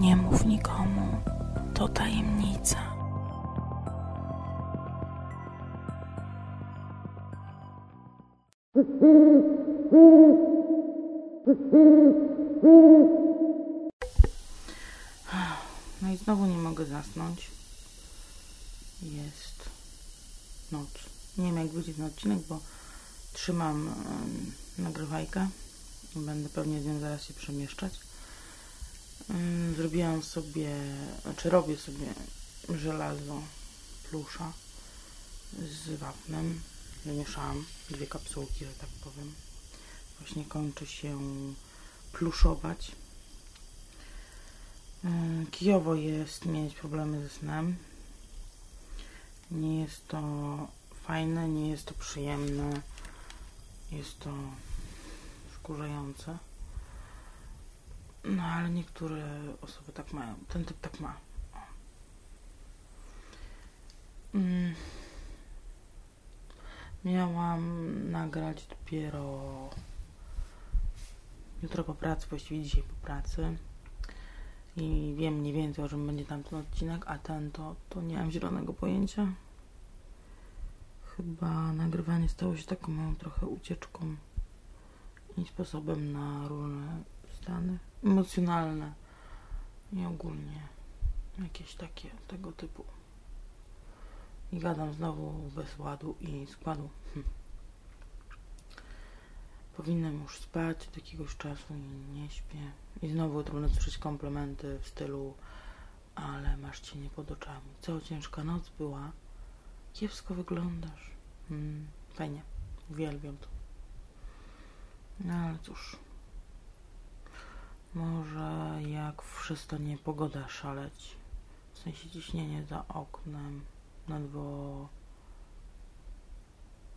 Nie mów nikomu, to tajemnica. No i znowu nie mogę zasnąć. Jest noc. Nie wiem jak wyjdzie ten odcinek, bo trzymam nagrywajkę. Będę pewnie z nią zaraz się przemieszczać. Ym, Zrobiłam sobie, znaczy robię sobie żelazo plusza z wapnem. Wymieszałam dwie kapsułki, że tak powiem. Właśnie kończy się pluszować. Ym, Kijowo jest mieć problemy ze snem. Nie jest to fajne, nie jest to przyjemne. Jest to wkurzające. No ale niektóre osoby tak mają. Ten typ tak ma. Mm. Miałam nagrać dopiero jutro po pracy, właściwie dzisiaj po pracy. I wiem mniej więcej o czym będzie tamten odcinek, a ten to, to nie mam zielonego pojęcia. Chyba nagrywanie stało się taką moją trochę ucieczką i sposobem na różne stany emocjonalne i ogólnie jakieś takie tego typu. I gadam znowu bez ładu i składu. Hm. Powinnam już spać od jakiegoś czasu i nie śpię. I znowu trudno słyszeć komplementy w stylu ale masz cienie pod oczami. Co ciężka noc była. Kiepsko wyglądasz. Hmm, fajnie. Uwielbiam to. No ale cóż. Może jak wszystko nie pogoda szaleć. W sensie ciśnienie za oknem, dwo...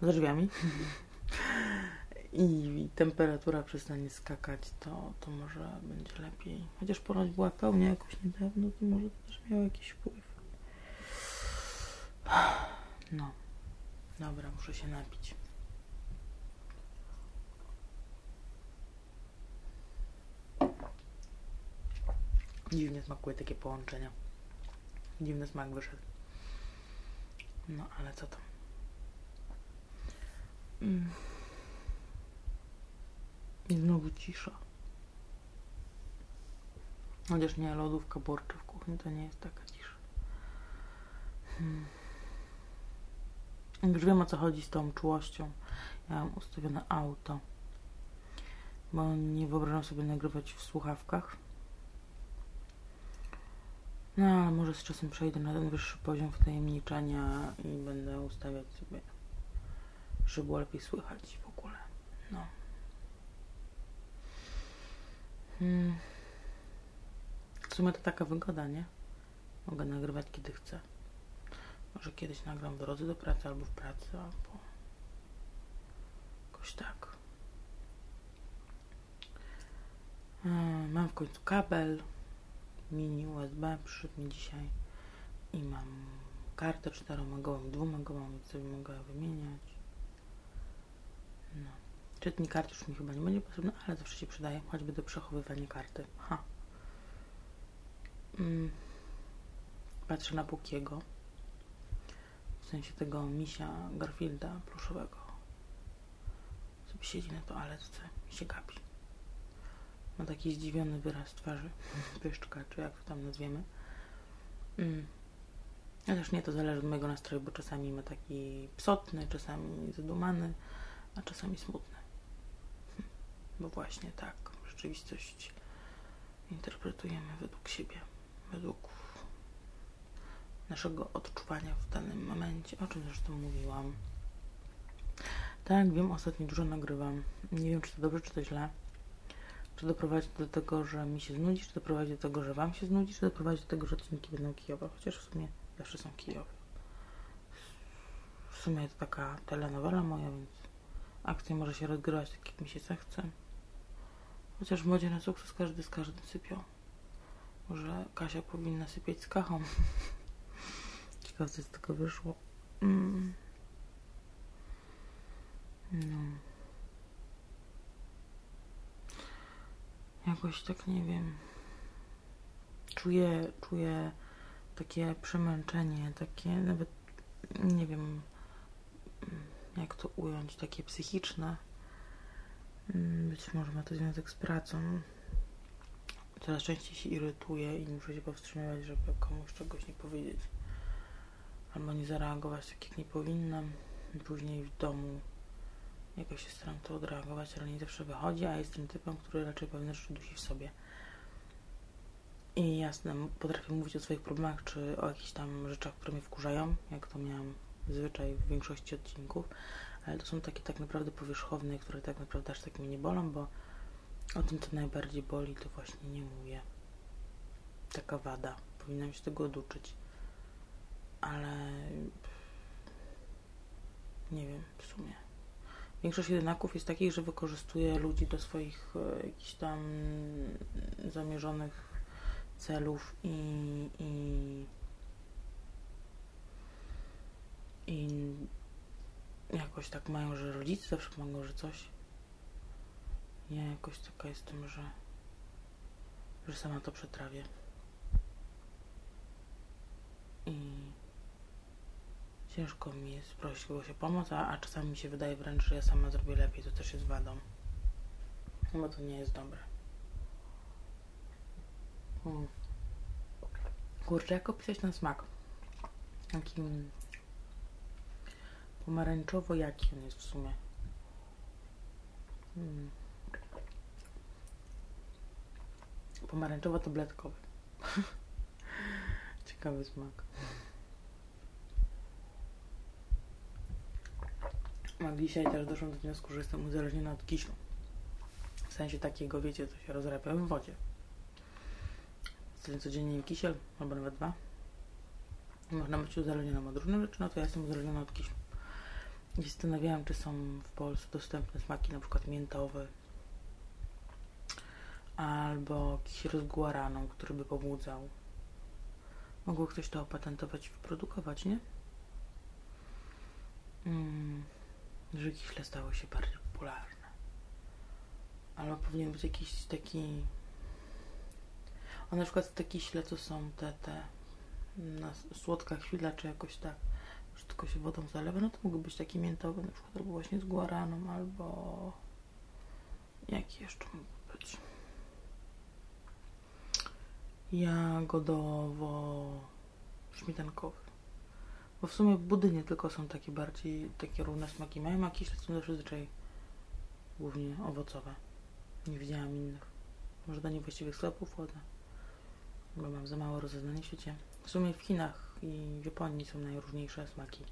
za drzwiami. I temperatura przestanie skakać, to, to może będzie lepiej. Chociaż ponoć była pełnia jakoś niedawno, to może to też miało jakiś wpływ. No. Dobra, muszę się napić. Dziwnie smakuje takie połączenia. Dziwny smak wyszedł. No, ale co tam? Mm. I znowu cisza. Chociaż nie, lodówka burczy w kuchni to nie jest taka cisza. Hmm. Już wiem o co chodzi z tą czułością. Ja mam ustawione auto. Bo nie wyobrażam sobie nagrywać w słuchawkach. No, ale może z czasem przejdę na ten wyższy poziom wtajemniczenia i będę ustawiać sobie, żeby było lepiej słychać w ogóle. No. Hmm. W sumie to taka wygoda, nie? Mogę nagrywać kiedy chcę. Może kiedyś nagram w drodze do pracy albo w pracy, albo jakoś tak. Hmm, Mam w końcu kabel mini USB, przyszedł mi dzisiaj i mam kartę 4-megową i 2-megową, więc sobie mogę wymieniać. No. Czytnik kart już mi chyba nie będzie potrzebny, ale zawsze się przydaje, choćby do przechowywania karty. Ha. Mm. Patrzę na Pukiego. W sensie tego misia Garfielda pluszowego. Sobie siedzi na toaletce i się gapi. Ma taki zdziwiony wyraz twarzy. Pyszczka, czy jak to tam nazwiemy. Mm. Chociaż nie, to zależy od mojego nastroju, bo czasami ma taki psotny, czasami zadumany, a czasami smutny. Bo właśnie tak, rzeczywistość interpretujemy według siebie, według naszego odczuwania w danym momencie, o czym zresztą mówiłam. Tak, wiem, ostatnio dużo nagrywam. Nie wiem, czy to dobrze, czy to źle. Czy doprowadzi do tego, że mi się znudzi, czy doprowadzi do tego, że wam się znudzi, czy doprowadzi do tego, że odcinki będą kijowe, chociaż w sumie zawsze są kijowe. W sumie to taka telenowela moja, więc akcja może się rozgrywać tak, jak mi się zechce. Chociaż w modzie na sukces każdy z każdym sypią. Może Kasia powinna sypiać z Kachą. Ciekawe, co z tego wyszło. Mm. No. Jakoś tak nie wiem. czuję, czuję takie przemęczenie, takie nawet nie wiem jak to ująć, takie psychiczne. Mm, być może ma to związek z pracą. Coraz częściej się irytuję i muszę się powstrzymywać, żeby komuś czegoś nie powiedzieć. Albo nie zareagować tak, jak nie powinnam. Później w domu jakoś staram to odreagować, ale nie zawsze wychodzi, a jestem typem, który raczej pewne rzeczy dusi w sobie. I jasne, potrafię mówić o swoich problemach, czy o jakichś tam rzeczach, które mnie wkurzają, jak to miałam zwyczaj w większości odcinków, ale to są takie tak naprawdę powierzchowne, które tak naprawdę aż tak mnie nie bolą, bo o tym, co najbardziej boli, to właśnie nie mówię. Taka wada. Powinnam się tego oduczyć. Ale nie wiem, w sumie. Większość jedynaków jest takich, że wykorzystuje ludzi do swoich e, jakichś tam zamierzonych celów i, i, i jakoś tak mają, że rodzice zawsze pomogą, że coś. Ja jakoś taka jestem, że, że sama to przetrawię. Ciężko mi jest prosić o pomoc, a, a czasami mi się wydaje wręcz, że ja sama zrobię lepiej, to też jest wadą. Bo to nie jest dobre. Hmm. Kurczę, jak opisać ten smak? Taki pomarańczowo jaki on jest w sumie. Hmm. Pomarańczowo-tabletkowy. Ciekawy smak. A dzisiaj też doszłam do wniosku, że jestem uzależniona od kiślu. W sensie takiego, wiecie, co się rozrabia w wodzie. Wtedy codziennie kisiel, albo nawet dwa. Można być uzależnioną od różnych rzeczy, no to ja jestem uzależniona od kiślu. I zastanawiałam, czy są w Polsce dostępne smaki, na przykład miętowe, albo kisiel z guaraną, który by pobudzał. Mogło ktoś to opatentować i wyprodukować, nie? Mm, że kiśle stały się bardziej popularne. Albo powinien być jakiś taki... A na przykład te kiśle to są te, te na słodka chwila, czy jakoś tak, że tylko się wodą zalewa, no to mógłby być taki miętowy, na przykład albo właśnie z guaraną, albo jaki jeszcze mógłby być? Jagodowo-śmietankowy. Bo w sumie budy nie tylko są takie bardziej, takie równe smaki mają, a kiśle są zazwyczaj głównie owocowe. Nie widziałam innych. Może do niewłaściwych sklepów chodzę. Bo mam za mało rozeznania w świecie. W sumie w Chinach i w Japonii są najróżniejsze smaki.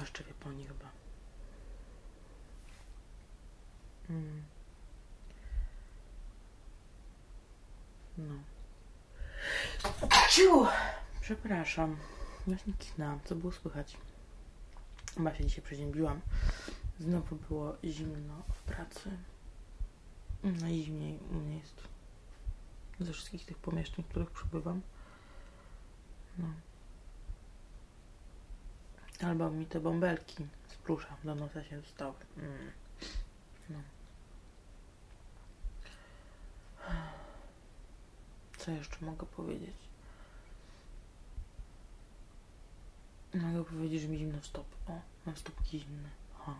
Jeszcze w Japonii chyba. Mm. No. Ciu! Przepraszam. Właśnie kisnęłam. Co było słychać? Chyba się dzisiaj przeziębiłam. Znowu było zimno w pracy. Najzimniej u mnie jest ze wszystkich tych pomieszczeń, w których przebywam. No. Albo mi te bąbelki z plusza do nosa się dostały. Mm. No. Co jeszcze mogę powiedzieć? Mogę powiedzieć, że mi zimno w stopy. O, mam stopki zimne. Aha.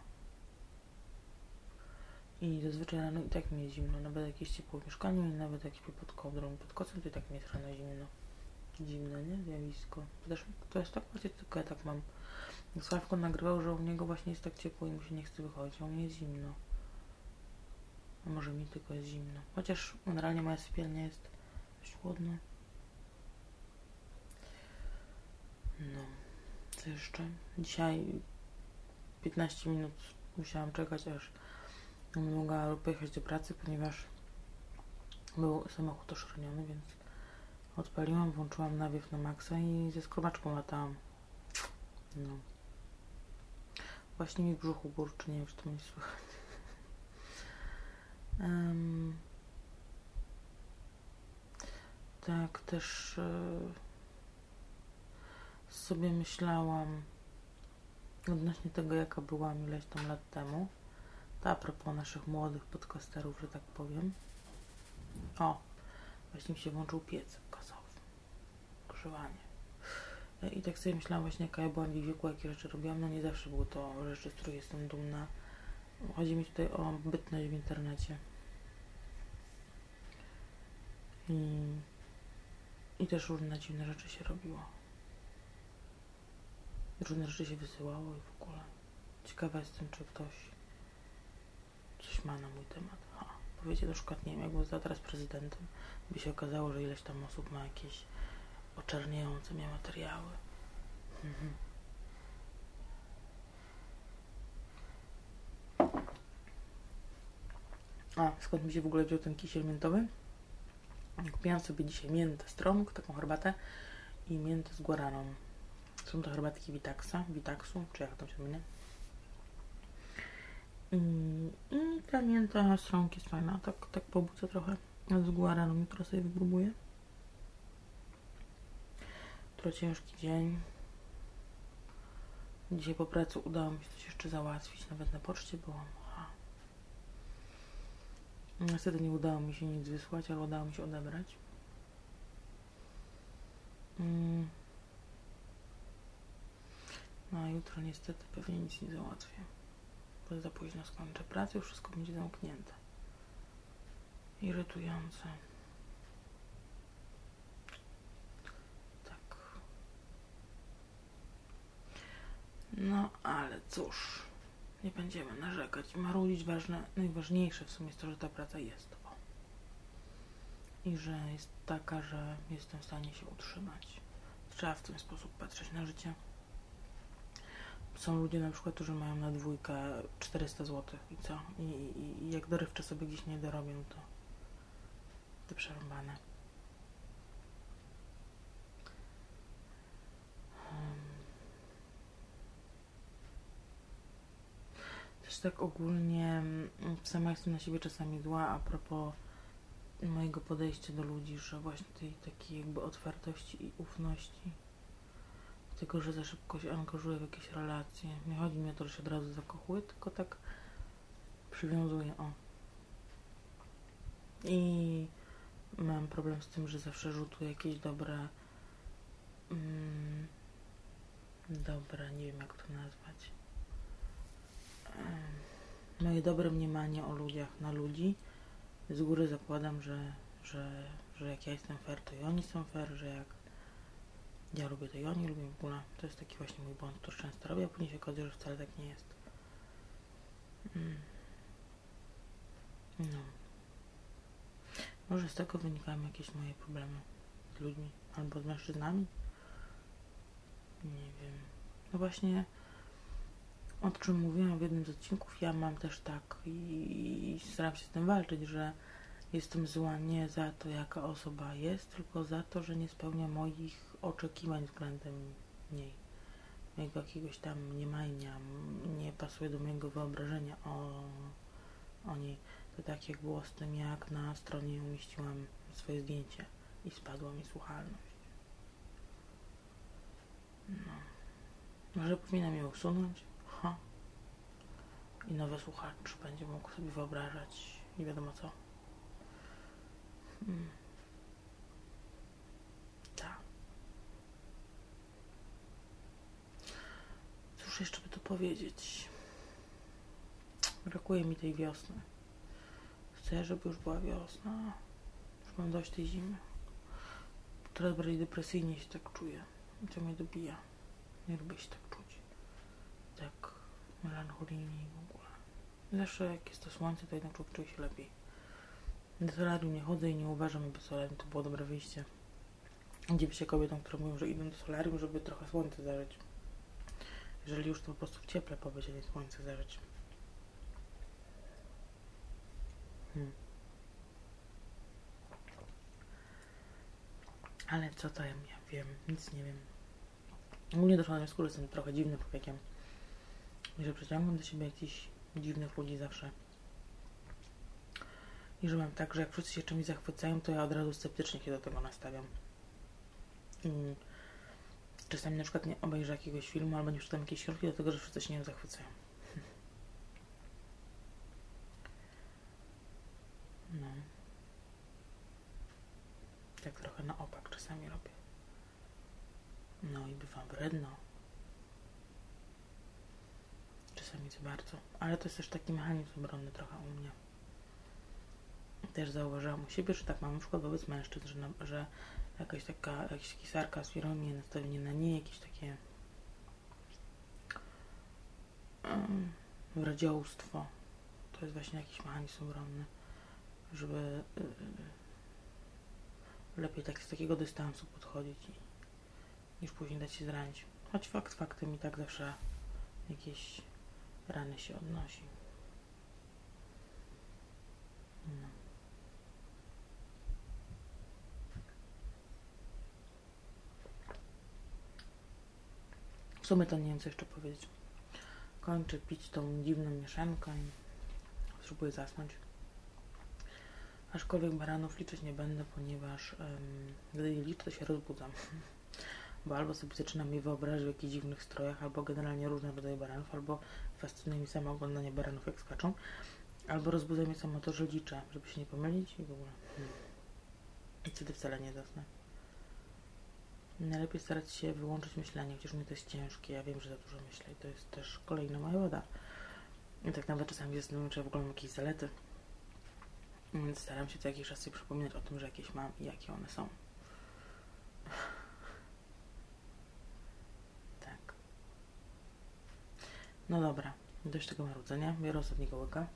I zazwyczaj rano i tak mi jest zimno, nawet jak jest ciepło w mieszkaniu i nawet jak śpię pod kołdrą, pod kocem, to i tak mi jest rano zimno. Zimne, nie? Zjawisko. Też, to jest tak bardziej tylko ja tak mam. Sławko nagrywał, że u niego właśnie jest tak ciepło i mu się nie chce wychodzić, a u mnie jest zimno. A może mi tylko jest zimno. Chociaż generalnie moja sypialnia jest dość chłodna. No. Jeszcze? Dzisiaj 15 minut musiałam czekać, aż mogła pojechać do pracy, ponieważ był samochód oszroniony, więc odpaliłam, włączyłam nawiew na maksa i ze skrobaczką latałam. No. Właśnie mi w brzuchu burczy, nie wiem, czy to mnie słychać. um, tak, też yy, sobie myślałam odnośnie tego, jaka byłam ileś tam lat temu. To a propos naszych młodych podcasterów, że tak powiem. O, właśnie mi się włączył piec gazowy. Grzewanie. I tak sobie myślałam właśnie, jaka ja byłam w wieku, jakie rzeczy robiłam. No nie zawsze były to rzeczy, z których jestem dumna. Chodzi mi tutaj o bytność w internecie. I, i też różne dziwne rzeczy się robiło. Różne rzeczy się wysyłało i w ogóle. Ciekawa jestem, czy ktoś coś ma na mój temat. Ha, powiecie na przykład, nie wiem, jakbym została teraz prezydentem, by się okazało, że ileś tam osób ma jakieś oczerniające mnie materiały. Mhm. A, skąd mi się w ogóle wziął ten kisiel miętowy? Kupiłam sobie dzisiaj miętę strąg, taką herbatę i miętę z guaraną. Są to herbatki Vitaxa, Vitaxu, czy jak tam się mienia. I, I ta mięta strąg jest fajna, tak, tak pobudza trochę. Z guaraną jutro sobie wypróbuję. Jutro ciężki dzień. Dzisiaj po pracy udało mi się coś jeszcze załatwić, nawet na poczcie byłam. Niestety nie udało mi się nic wysłać, ale udało mi się odebrać. Mm. No a jutro niestety pewnie nic nie załatwię. Bo za późno skończę pracę, już wszystko będzie zamknięte. Irytujące. Tak. No ale cóż, nie będziemy narzekać i marudzić. Ważne, najważniejsze w sumie jest to, że ta praca jest. O. I że jest taka, że jestem w stanie się utrzymać. Trzeba w ten sposób patrzeć na życie. Są ludzie na przykład, którzy mają na dwójkę 400 zł i co? I, i, i jak dorywcze sobie gdzieś nie dorobią, to te przerąbane. Też tak ogólnie mm, sama jestem na siebie czasami zła a propos mojego podejścia do ludzi, że właśnie tej takiej jakby otwartości i ufności tego, że za szybko się angażuję w jakieś relacje. Nie chodzi mi o to, że się od razu zakochuję, tylko tak przywiązuję, o. I mam problem z tym, że zawsze rzutuję jakieś dobre mm, dobre, nie wiem jak to nazwać moje dobre mniemanie o ludziach na ludzi z góry zakładam, że, że, że jak ja jestem fair, to i oni są fair, że jak ja lubię, to oni lubią w ogóle. To jest taki właśnie mój błąd, który często robię, a później się okazuje, że wcale tak nie jest. Mm. No. Może z tego wynikają jakieś moje problemy z ludźmi albo z mężczyznami. Nie wiem. No właśnie, o czym mówiłam w jednym z odcinków, ja mam też tak i, i staram się z tym walczyć, że jestem zła nie za to, jaka osoba jest, tylko za to, że nie spełnia moich oczekiwań względem niej. Mojego jakiegoś tam mniemania, nie pasuje do mojego wyobrażenia o, o niej. To tak jak było z tym, jak na stronie umieściłam swoje zdjęcie i spadła mi słuchalność. No. Może powinnam je usunąć? Ha. I nowy słuchacz będzie mógł sobie wyobrażać nie wiadomo co. Hmm. Tak. Cóż jeszcze by tu powiedzieć? Brakuje mi tej wiosny. Chcę, żeby już była wiosna. Już mam dość tej zimy. Teraz bardziej depresyjnie się tak czuję. I to mnie dobija. Nie lubię się tak czuć. Tak melancholijnie w ogóle. Zawsze jak jest to słońce, to jednak człowiek czuje się lepiej. Do solarium nie chodzę i nie uważam, aby solarium to było dobre wyjście. Dziwię się kobietom, które mówią, że idą do solarium, żeby trochę słońce zażyć. Jeżeli już to po prostu w cieple pobyć, nie słońce zażyć. Hmm. Ale co to ja wiem? Nic nie wiem. Ogólnie doszło do że jestem trochę dziwnym człowiekiem. I że przyciągam do siebie jakichś dziwnych ludzi zawsze. I że mam tak, że jak wszyscy się czymś zachwycają, to ja od razu sceptycznie się do tego nastawiam. I czasami na przykład nie obejrzę jakiegoś filmu albo nie przeczytam jakiejś książki, dlatego że wszyscy się nią zachwycają. No. tak trochę na opak czasami robię. No i bywam wredno. Czasami za bardzo. Ale to jest też taki mechanizm obronny trochę u mnie. Też zauważyłam u siebie, że tak mam na przykład wobec mężczyzn, że, że jakaś taka, jakiś taki sarkazm, ironia, nastawienie na nie, jakieś takie um. To jest właśnie jakiś mechanizm obronny, żeby y, lepiej tak z takiego dystansu podchodzić i, niż później dać się zranić. Choć fakt faktem i tak zawsze jakieś rany się odnosi. No. W sumie to nie wiem co jeszcze powiedzieć. Kończę pić tą dziwną mieszankę i spróbuję zasnąć. Aczkolwiek baranów liczyć nie będę, ponieważ gdy je liczę, to się rozbudzam. Bo albo sobie zaczynam je wyobrażać w jakichś dziwnych strojach, albo generalnie różne rodzaje baranów, albo fascynuje mi samo oglądanie baranów, jak skaczą, albo rozbudza mnie samo to, że liczę, żeby się nie pomylić i w ogóle. Hmm. I wtedy wcale nie zasnę. Najlepiej starać się wyłączyć myślenie, chociaż mnie to jest ciężkie. Ja wiem, że za dużo myślę i to jest też kolejna moja wada. I tak nawet czasami zastanawiam, czy ja w ogóle mam jakieś zalety. Więc staram się co jakiś czas sobie przypominać o tym, że jakieś mam i jakie one są. Tak. No dobra, dość tego marudzenia. Biorę ostatniego łyka.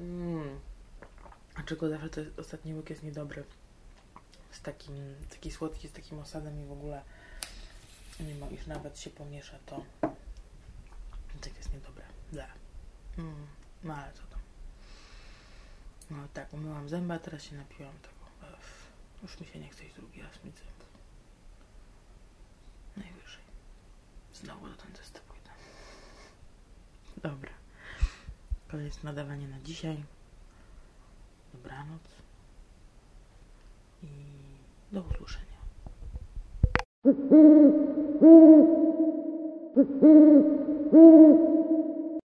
Mmm. A czego zawsze to jest, ostatni łyk jest niedobry. Z takim, taki słodki, z takim osadem i w ogóle mimo iż nawet się pomiesza, to tak jest niedobre. Ble. Mm. No ale co tam. No tak, umyłam zęby, a teraz się napiłam tego. Ech, już mi się nie chce iść drugi raz myć zębów. Najwyżej. Znowu do dentysty pójdę. Dobra. Koniec nadawania na dzisiaj. Dobranoc. I До услышания.